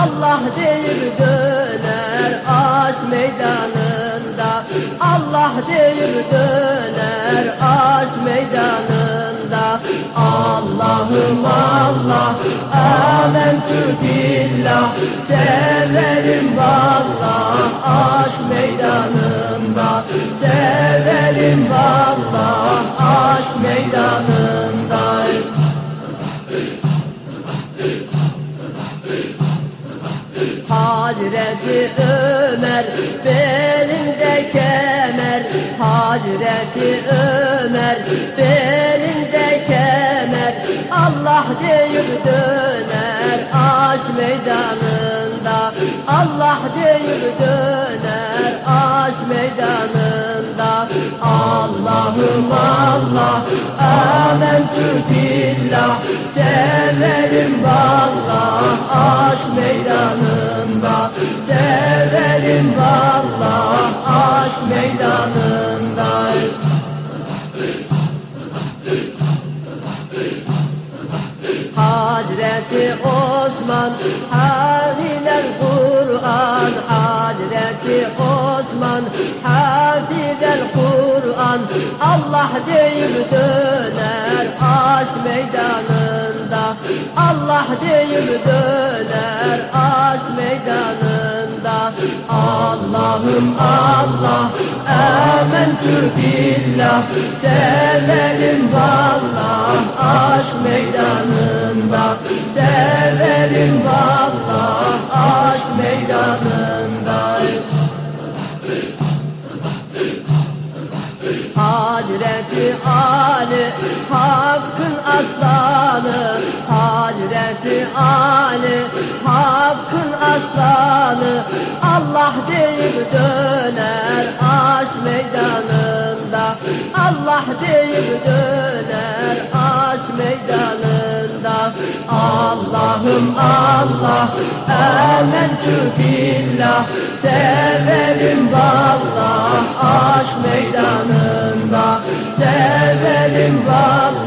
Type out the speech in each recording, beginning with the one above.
Allah deyip döner aşk meydanında. Allah deyip döner aşk meydanında. Allah'ım Allah amentü billah. Severim vallah aşk meydanında Hazreti Ömer belinde kemer. Hazreti Ömer belinde kemer. Allah deyip döner aşk meydanında. Allah deyip döner aşk meydanında. Allah'ım Allah amentü billah. Severim vallah aşk meydanında Severim vallah aşk meydanında Hazreti Osman Hafizel Kur'an. Hazreti Osman Hafizel Kur'an. Allah deyip döner aşk meydanında. Allah deyip döner aşk meydanında Allah'ım Allah Amentü billah. Severim vallah aşk meydanında. Severim vallah aşk meydanında. Hazreti Ali Hakkın aslanı Hazreti Ali Hakkın aslanı. Allah deyip döner aşk meydanında. Allah deyip döner aşk meydanında. Allah'ım Allah Amentü billah. Severim vallah aşk meydanında. Severim vallah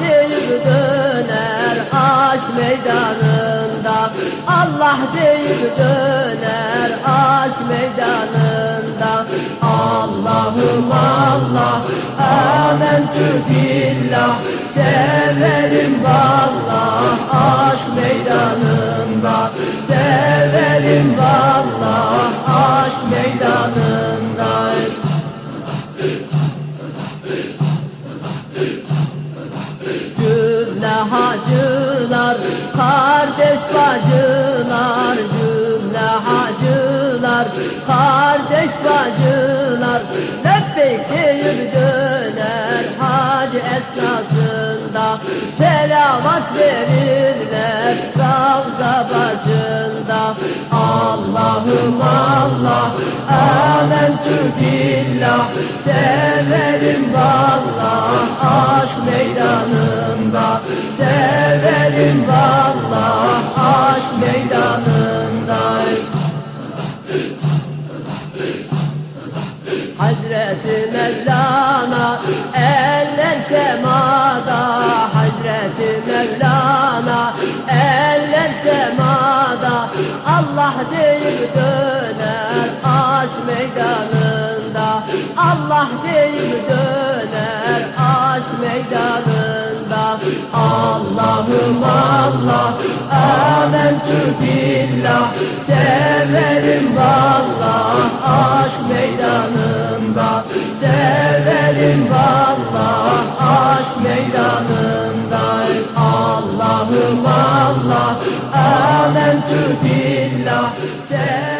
deyip döner aşk meydanında. Allah deyip döner aşk meydanında. Allah'ım Allah amentü billah. Severim vallah aşk meydanında bacılar Cümle hacılar, kardeş bacılar Lebbeyk deyip döner hacı esnasında Selavat verirler Ravza başında. Allah'ım Allah Amentü billah Severim vallah aşk meydanında semada Hazreti Mevlana eller semada Allah deyip döner aşk meydanında. Allah deyip döner aşk meydanında. Allah'ım Allah Amentü billah Severim vallah aşk meydanında آمنت بالله